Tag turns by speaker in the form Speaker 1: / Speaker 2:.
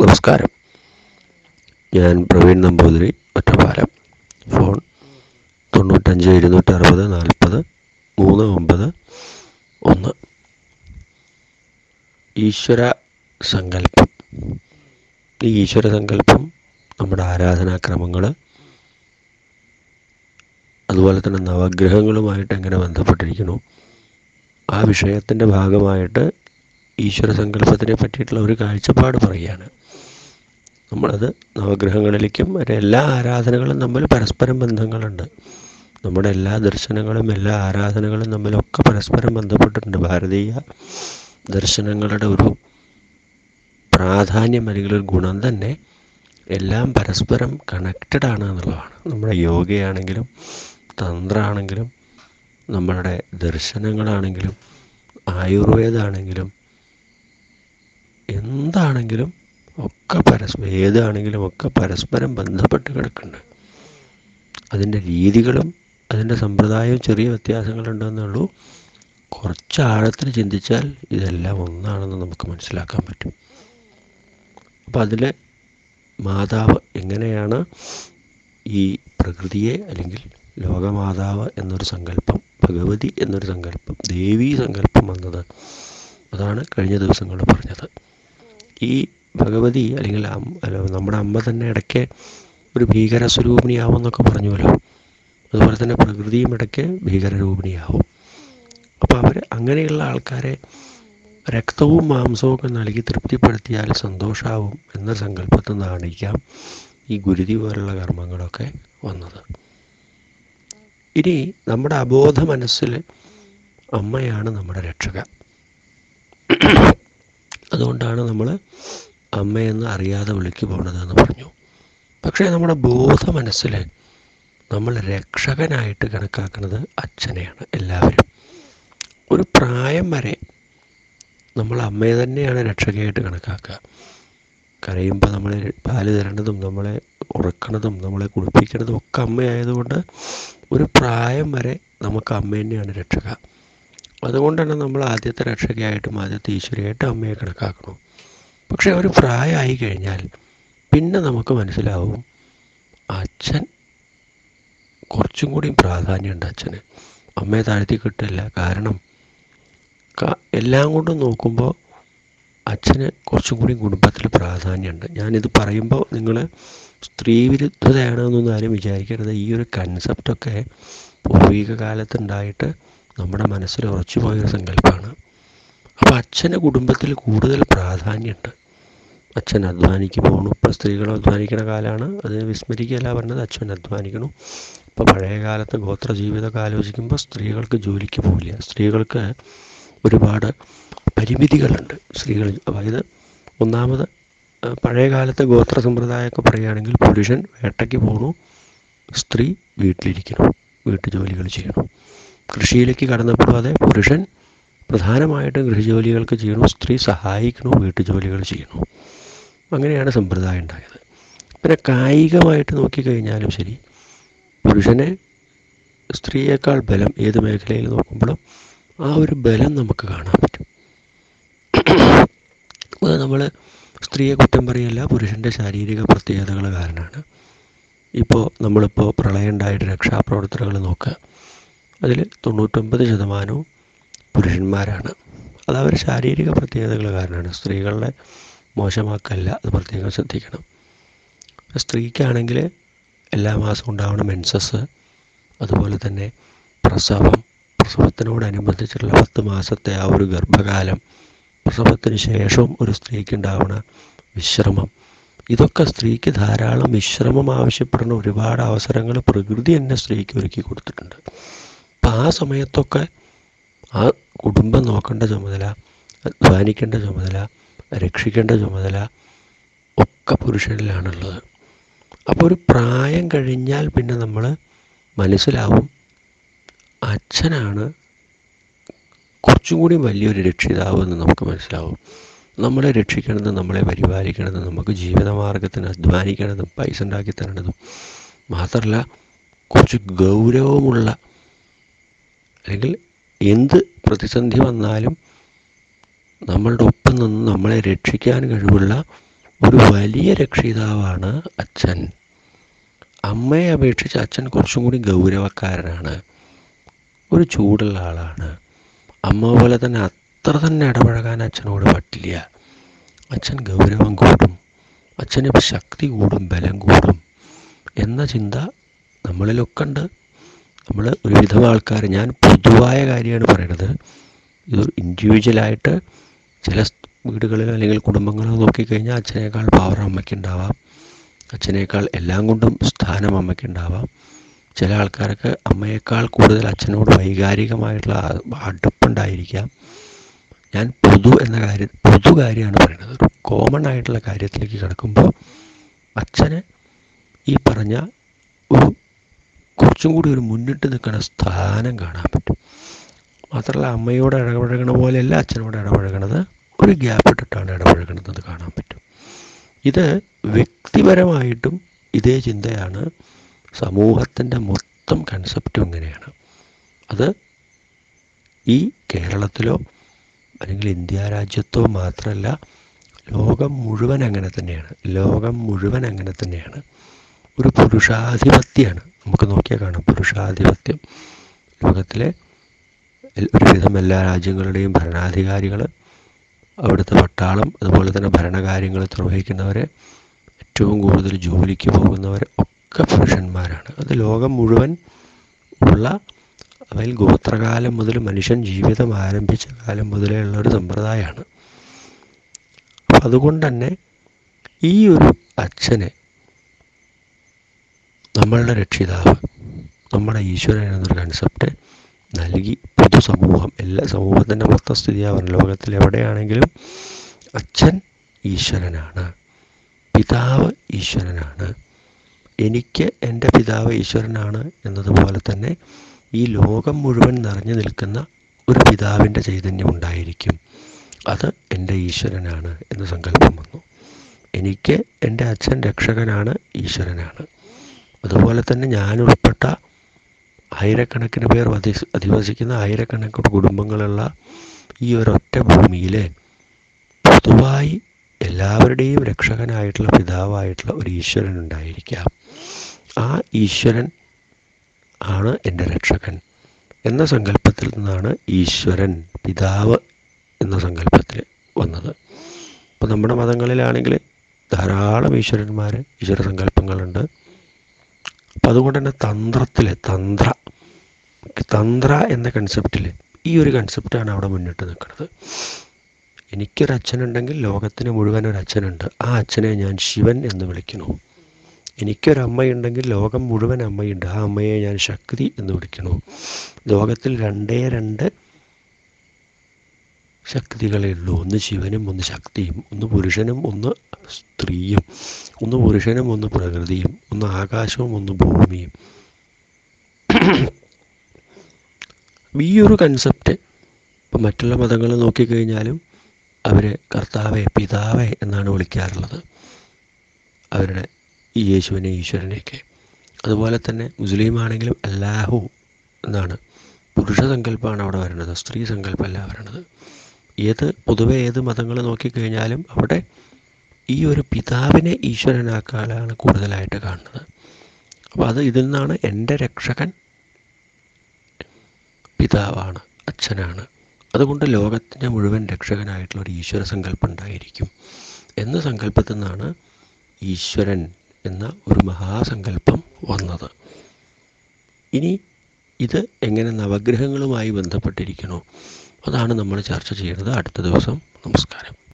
Speaker 1: നമസ്കാരം. ഞാൻ പ്രവീൺ നമ്പൂതിരി ഒറ്റപ്പാലം. ഫോൺ തൊണ്ണൂറ്റഞ്ച് ഇരുന്നൂറ്റി അറുപത് നാൽപ്പത് മൂന്ന് ഒമ്പത് ഒന്ന്. ഈശ്വര സങ്കല്പം. ഈ ഈശ്വര സങ്കല്പം നമ്മുടെ ആരാധനാക്രമങ്ങൾ അതുപോലെ തന്നെ നവഗ്രഹങ്ങളുമായിട്ട് എങ്ങനെ ബന്ധപ്പെട്ടിരിക്കുന്നു ആ വിഷയത്തിന്റെ ഭാഗമായിട്ട് ഈശ്വര സങ്കല്പത്തിനെ പറ്റിയിട്ടുള്ള ഒരു കാഴ്ചപ്പാട് പറയുകയാണ്. നമ്മളത് നവഗ്രഹങ്ങളിലേക്കും എല്ലാ ആരാധനകളും തമ്മിൽ പരസ്പരം ബന്ധങ്ങളുണ്ട്. നമ്മുടെ എല്ലാ ദർശനങ്ങളും എല്ലാ ആരാധനകളും തമ്മിലൊക്കെ പരസ്പരം ബന്ധപ്പെട്ടിട്ടുണ്ട്. ഭാരതീയ ദർശനങ്ങളുടെ ഒരു പ്രാധാന്യം അല്ലെങ്കിൽ ഒരു ഗുണം തന്നെ എല്ലാം പരസ്പരം കണക്റ്റഡ് ആണ് എന്നുള്ളതാണ്. നമ്മുടെ യോഗയാണെങ്കിലും തന്ത്രമാണെങ്കിലും നമ്മളുടെ ദർശനങ്ങളാണെങ്കിലും ആയുർവേദമാണെങ്കിലും എന്താണെങ്കിലും ഒക്കെ പരസ്പരം ഏതാണെങ്കിലും ഒക്കെ പരസ്പരം ബന്ധപ്പെട്ട് കിടക്കുന്നുണ്ട്. അതിന്റെ രീതികളും അതിന്റെ സമ്പ്രദായവും ചെറിയ വ്യത്യാസങ്ങളുണ്ടെന്നുള്ളൂ. കുറച്ച് ആഴത്തിൽ ചിന്തിച്ചാൽ ഇതെല്ലാം ഒന്നാണെന്ന് നമുക്ക് മനസ്സിലാക്കാൻ പറ്റും. അപ്പം അതിൽ മാതാവ് എങ്ങനെയാണ് ഈ പ്രകൃതിയെ അല്ലെങ്കിൽ ലോകമാതാവ് എന്നൊരു സങ്കല്പം ഭഗവതി എന്നൊരു സങ്കല്പം ദേവീ സങ്കല്പം വന്നത്? അതാണ് കഴിഞ്ഞ ദിവസങ്ങളിൽ പറഞ്ഞത്. ഈ ഭഗവതി അല്ലെങ്കിൽ നമ്മുടെ അമ്മ തന്നെ ഇടയ്ക്ക് ഒരു ഭീകര സ്വരൂപിണിയാവുമെന്നൊക്കെ പറഞ്ഞുവല്ലോ. അതുപോലെ തന്നെ പ്രകൃതിയും ഇടയ്ക്ക് ഭീകരരൂപിണിയാവും. അപ്പോൾ അവർ അങ്ങനെയുള്ള ആൾക്കാരെ രക്തവും മാംസവും ഒക്കെ നൽകി തൃപ്തിപ്പെടുത്തിയാൽ സന്തോഷാവും എന്ന സങ്കല്പത്തിൽ നിന്നാണിക്കാം ഈ ഗുരുതി പോലുള്ള കർമ്മങ്ങളൊക്കെ വന്നത്. ഇനി നമ്മുടെ അബോധ മനസ്സിൽ അമ്മയാണ് നമ്മുടെ രക്ഷക. അതുകൊണ്ടാണ് നമ്മൾ അമ്മയെന്ന് അറിയാതെ വിളിക്ക് പോകണതെന്ന് പറഞ്ഞു. പക്ഷേ നമ്മുടെ ബോധ മനസ്സിൽ നമ്മൾ രക്ഷകനായിട്ട് കണക്കാക്കുന്നത് അച്ഛനെയാണ് എല്ലാവരും. ഒരു പ്രായം വരെ നമ്മൾ അമ്മയെ തന്നെയാണ് രക്ഷകയായിട്ട് കണക്കാക്കുക. കരയുമ്പോൾ നമ്മളെ പാൽ തരണതും നമ്മളെ ഉറക്കണതും നമ്മളെ കുളിപ്പിക്കണതും ഒക്കെ അമ്മയായതുകൊണ്ട് ഒരു പ്രായം വരെ നമുക്ക് അമ്മ തന്നെയാണ് രക്ഷക. അതുകൊണ്ടാണ് നമ്മൾ ആദ്യത്തെ രക്ഷകയായിട്ടും ആദ്യത്തെ ഈശ്വരയായിട്ടും അമ്മയെ കണക്കാക്കണം പക്ഷേ ഒരു പ്രായമായി കഴിഞ്ഞാൽ പിന്നെ നമുക്ക് മനസ്സിലാവും അച്ഛൻ കുറച്ചും കൂടി പ്രാധാന്യമുണ്ട് അച്ഛന്. അമ്മയെ താഴ്ത്തി കിട്ടില്ല. കാരണം എല്ലാം കൊണ്ടും നോക്കുമ്പോൾ അച്ഛന് കുറച്ചും കൂടി കുടുംബത്തിൽ പ്രാധാന്യമുണ്ട്. ഞാനിത് പറയുമ്പോൾ നിങ്ങൾ സ്ത്രീ വിരുദ്ധതയാണെന്നൊന്നും ആരും വിചാരിക്കരുത്. ഈ ഒരു കൺസെപ്റ്റൊക്കെ പൂർവിക കാലത്തുണ്ടായിട്ട് നമ്മുടെ മനസ്സിൽ ഉറച്ചു പോയൊരു സങ്കല്പമാണ് അപ്പോൾ അച്ഛന് കുടുംബത്തിൽ കൂടുതൽ പ്രാധാന്യമുണ്ട്. അച്ഛൻ അധ്വാനിക്ക് പോകണു ഇപ്പോൾ സ്ത്രീകൾ അധ്വാനിക്കുന്ന കാലമാണ് അത് വിസ്മരിക്കുകയല്ല പറഞ്ഞത്. അച്ഛൻ അധ്വാനിക്കണം. ഇപ്പോൾ പഴയ കാലത്ത് ഗോത്ര ജീവിതമൊക്കെ ആലോചിക്കുമ്പോൾ സ്ത്രീകൾക്ക് ജോലിക്ക് പോകില്ല സ്ത്രീകൾക്ക് ഒരുപാട് പരിമിതികളുണ്ട് സ്ത്രീകൾ അതായത് ഒന്നാമത് പഴയ കാലത്തെ ഗോത്ര സമ്പ്രദായമൊക്കെ പറയുകയാണെങ്കിൽ പുരുഷൻ വേട്ടയ്ക്ക് പോകണു സ്ത്രീ വീട്ടിലിരിക്കണം. വീട്ടു ജോലികൾ ചെയ്യണം. കൃഷിയിലേക്ക് കടന്നപ്പോഴും അതെ പുരുഷൻ പ്രധാനമായിട്ടും ഗൃഹജോലികൾക്ക് ചെയ്യണു? സ്ത്രീ സഹായിക്കണു? വീട്ടു ജോലികൾ ചെയ്യണു? അങ്ങനെയാണ് സമ്പ്രദായം ഉണ്ടായത്. പിന്നെ കായികമായിട്ട് നോക്കിക്കഴിഞ്ഞാലും ശരി പുരുഷനെ സ്ത്രീയേക്കാൾ ബലം ഏത് മേഖലയിൽ നോക്കുമ്പോഴും ആ ഒരു ബലം നമുക്ക് കാണാൻ പറ്റും. നമ്മൾ സ്ത്രീയെ കുറ്റം പറയല്ല പുരുഷന്റെ ശാരീരിക പ്രത്യേകതകൾ കാരണമാണ്. ഇപ്പോൾ നമ്മളിപ്പോൾ പ്രളയം ഉണ്ടായിട്ട് രക്ഷാപ്രവർത്തനങ്ങൾ നോക്കുക. അതിൽ തൊണ്ണൂറ്റൊമ്പത് ശതമാനവും പുരുഷന്മാരാണ്. അത് അവർ ശാരീരിക പ്രത്യേകതകൾ കാരണമാണ്. സ്ത്രീകളുടെ മോശമാക്കല്ല. അത് പ്രത്യേകം ശ്രദ്ധിക്കണം. സ്ത്രീക്കാണെങ്കിൽ എല്ലാ മാസവും ഉണ്ടാവണം മെൻസസ്. അതുപോലെ തന്നെ പ്രസവം. പ്രസവത്തിനോടനുബന്ധിച്ചുള്ള പത്ത് മാസത്തെ ആ ഒരു ഗർഭകാലം. പ്രസവത്തിന് ശേഷവും ഒരു സ്ത്രീക്ക് ഉണ്ടാവുന്ന വിശ്രമം. ഇതൊക്കെ സ്ത്രീക്ക് ധാരാളം വിശ്രമം ആവശ്യപ്പെടുന്ന ഒരുപാട് അവസരങ്ങൾ പ്രകൃതി തന്നെ സ്ത്രീക്ക് ഒരുക്കി കൊടുത്തിട്ടുണ്ട്. അപ്പം ആ സമയത്തൊക്കെ ആ കുടുംബം നോക്കേണ്ട ചുമതല അധ്വാനിക്കേണ്ട ചുമതല രക്ഷിക്കേണ്ട ചുമതല ഒക്കെ പുരുഷനിലാണുള്ളത്. അപ്പോൾ ഒരു പ്രായം കഴിഞ്ഞാൽ പിന്നെ നമ്മൾ മനസ്സിലാവും അച്ഛനാണ് കുറച്ചും കൂടി വലിയൊരു രക്ഷിതാവ് എന്ന് നമുക്ക് മനസ്സിലാവും. നമ്മളെ രക്ഷിക്കണതും നമ്മളെ പരിപാലിക്കണതും നമുക്ക് ജീവിതമാർഗത്തിന് അധ്വാനിക്കണതും പൈസ ഉണ്ടാക്കി തരണതും മാത്രമല്ല കുറച്ച് ഗൗരവമുള്ള അല്ലെങ്കിൽ എന്ത് പ്രതിസന്ധി വന്നാലും നമ്മളുടെ ഒപ്പം നിന്ന് നമ്മളെ രക്ഷിക്കാൻ കഴിവുള്ള ഒരു വലിയ രക്ഷിതാവാണ് അച്ഛൻ. അമ്മയെ അപേക്ഷിച്ച് അച്ഛൻ കുറച്ചും കൂടി ഗൗരവക്കാരനാണ്. ഒരു ചൂടുള്ള ആളാണ്. അമ്മ പോലെ തന്നെ അത്ര തന്നെ ഇടപഴകാൻ അച്ഛനോട് പറ്റില്ല. അച്ഛൻ ഗൗരവം കൂടും. അച്ഛന് ശക്തി കൂടും ബലം കൂടും. എന്ന ചിന്ത നമ്മളിലൊക്കെ ഉണ്ട്. നമ്മൾ ഒരുവിധം ആൾക്കാർ ഞാൻ പൊതുവായ കാര്യമാണ് പറയുന്നത് ഇത് ഇൻഡിവിജ്വലായിട്ട് ചില വീടുകളിലോ അല്ലെങ്കിൽ കുടുംബങ്ങളോ നോക്കിക്കഴിഞ്ഞാൽ അച്ഛനേക്കാൾ പവർ അമ്മയ്ക്കുണ്ടാവാം അച്ഛനേക്കാൾ എല്ലാം കൊണ്ടും സ്ഥാനം അമ്മയ്ക്കുണ്ടാവാം ചില ആൾക്കാർക്ക് അമ്മയേക്കാൾ കൂടുതൽ അച്ഛനോട് വൈകാരികമായിട്ടുള്ള അടുപ്പുണ്ടായിരിക്കാം. ഞാൻ പൊതു എന്ന കാര്യം പൊതു കാര്യമാണ് പറയുന്നത് ഒരു കോമൺ ആയിട്ടുള്ള കാര്യത്തിലേക്ക് കിടക്കുമ്പോൾ അച്ഛന് ഈ പറഞ്ഞ ഒരു കുറച്ചും കൂടി ഒരു മുന്നിട്ട് നിൽക്കുന്ന സ്ഥാനം കാണാൻ പറ്റും. മാത്രമല്ല അമ്മയോട് ഇടപഴകണ പോലെയല്ല അച്ഛനോട് ഇടപഴകണത്. ഒരു ഗ്യാപ്പ് ഇട്ടിട്ടാണ് ഇടപഴകണത് കാണാൻ പറ്റും. ഇത് വ്യക്തിപരമായിട്ടും ഇതേ ചിന്തയാണ്. സമൂഹത്തിന്റെ മൊത്തം കൺസെപ്റ്റും ഇങ്ങനെയാണ്. അത് ഈ കേരളത്തിലോ അല്ലെങ്കിൽ ഇന്ത്യ രാജ്യത്തോ മാത്രമല്ല ലോകം മുഴുവൻ അങ്ങനെ തന്നെയാണ്. ലോകം മുഴുവൻ അങ്ങനെ തന്നെയാണ്. ഒരു പുരുഷാധിപത്യമാണ്. നമുക്ക് നോക്കിയാൽ കാണാം. പുരുഷാധിപത്യം. ലോകത്തിലെ ഒരുവിധം എല്ലാ രാജ്യങ്ങളുടെയും ഭരണാധികാരികൾ അവിടുത്തെ പട്ടാളം അതുപോലെ തന്നെ ഭരണകാര്യങ്ങൾ നിർവഹിക്കുന്നവർ ഏറ്റവും കൂടുതൽ ജോലിക്ക് പോകുന്നവർ ഒക്കെ പുരുഷന്മാരാണ്. അത് ലോകം മുഴുവൻ ഉള്ള അവയിൽ ഗോത്രകാലം മുതൽ മനുഷ്യൻ ജീവിതം ആരംഭിച്ച കാലം മുതലേ ഉള്ള ഒരു സമ്പ്രദായമാണ്. അപ്പം ഈ ഒരു അച്ഛനെ നമ്മളുടെ രക്ഷിതാവ് നമ്മുടെ ഈശ്വരൻ എന്നൊരു കൺസെപ്റ്റ് നൽകി. പൊതുസമൂഹം എല്ലാ സമൂഹത്തിന്റെ മൊത്തം സ്ഥിതിയാവാൻ ലോകത്തിൽ എവിടെയാണെങ്കിലും അച്ഛൻ ഈശ്വരനാണ് പിതാവ് ഈശ്വരനാണ് എനിക്ക് എന്റെ പിതാവ് ഈശ്വരനാണ് എന്നതുപോലെ തന്നെ ഈ ലോകം മുഴുവൻ നിറഞ്ഞു നിൽക്കുന്ന ഒരു പിതാവിന്റെ ചൈതന്യം ഉണ്ടായിരിക്കും. അത് എന്റെ ഈശ്വരനാണ് എന്ന സങ്കല്പം വന്നു. എനിക്ക് എന്റെ അച്ഛൻ രക്ഷകനാണ് ഈശ്വരനാണ്. അതുപോലെ തന്നെ ഞാനുൾപ്പെട്ട ആയിരക്കണക്കിന് പേർ അധി അധിവസിക്കുന്ന ആയിരക്കണക്കിന് കുടുംബങ്ങളുള്ള ഈ ഒരൊറ്റ ഭൂമിയിലെ പൊതുവായി എല്ലാവരുടെയും രക്ഷകനായിട്ടുള്ള പിതാവായിട്ടുള്ള ഒരു ഈശ്വരൻ ഉണ്ടായിരിക്കാം. ആ ഈശ്വരൻ ആണ് എന്റെ രക്ഷകൻ എന്ന സങ്കല്പത്തിൽ നിന്നാണ് ഈശ്വരൻ പിതാവ് എന്ന സങ്കല്പത്തിൽ വന്നത്. അപ്പോൾ നമ്മുടെ മതങ്ങളിലാണെങ്കിൽ ധാരാളം ഈശ്വരന്മാർ ഈശ്വര സങ്കല്പങ്ങളുണ്ട്. അപ്പം അതുകൊണ്ട് തന്നെ തന്ത്രത്തിൽ തന്ത്ര തന്ത്ര എന്ന കൺസെപ്റ്റിൽ ഈ ഒരു കൺസെപ്റ്റാണ് അവിടെ മുന്നിട്ട് നിൽക്കുന്നത്. എനിക്കൊരു അച്ഛനുണ്ടെങ്കിൽ ലോകത്തിന് മുഴുവൻ ഒരു അച്ഛനുണ്ട്. ആ അച്ഛനെ ഞാൻ ശിവൻ എന്ന് വിളിക്കുന്നു. എനിക്കൊരമ്മയുണ്ടെങ്കിൽ ലോകം മുഴുവൻ അമ്മയുണ്ട്. ആ അമ്മയെ ഞാൻ ശക്തി എന്ന് വിളിക്കുന്നു. ലോകത്തിൽ രണ്ടേ രണ്ട് ശക്തികളേ ഉള്ളൂ. ഒന്ന് ശിവനും ഒന്ന് ശക്തിയും ഒന്ന് പുരുഷനും ഒന്ന് സ്ത്രീയും ഒന്ന് പുരുഷനും ഒന്ന് പ്രകൃതിയും ഒന്ന് ആകാശവും ഒന്ന് ഭൂമിയും. ഈ ഒരു കൺസെപ്റ്റ് ഇപ്പം മറ്റുള്ള മതങ്ങൾ നോക്കിക്കഴിഞ്ഞാലും അവർ കർത്താവെ പിതാവെ എന്നാണ് വിളിക്കാറുള്ളത്. അവരുടെ ഈ യേശുവിനെ ഈശ്വരനെയൊക്കെ. അതുപോലെ തന്നെ മുസ്ലിം ആണെങ്കിലും അല്ലാഹു എന്നാണ്. പുരുഷ സങ്കല്പമാണ് അവിടെ വരുന്നത്. സ്ത്രീ സങ്കല്പമല്ല വരുന്നത്. ഏത് പൊതുവെ ഏത് മതങ്ങൾ നോക്കിക്കഴിഞ്ഞാലും അവിടെ ഈ ഒരു പിതാവിനെ ഈശ്വരനാക്കാനാണ് കൂടുതലായിട്ട് കാണുന്നത്. അപ്പോൾ അത് ഇതിൽ നിന്നാണ് എന്റെ രക്ഷകൻ പിതാവാണ് അച്ഛനാണ്. അതുകൊണ്ട് ലോകത്തിന്റെ മുഴുവൻ രക്ഷകനായിട്ടുള്ള ഒരു ഈശ്വര സങ്കല്പം ഉണ്ടായിരിക്കും. എന്ന സങ്കല്പത്തിൽ നിന്നാണ് ഈശ്വരൻ എന്ന ഒരു മഹാസങ്കല്പം വന്നത്. ഇനി ഇത് എങ്ങനെ നവഗ്രഹങ്ങളുമായി ബന്ധപ്പെട്ടിരിക്കണോ അതാണ് നമ്മൾ ചർച്ച ചെയ്യുന്നത് അടുത്ത ദിവസം നമസ്കാരം.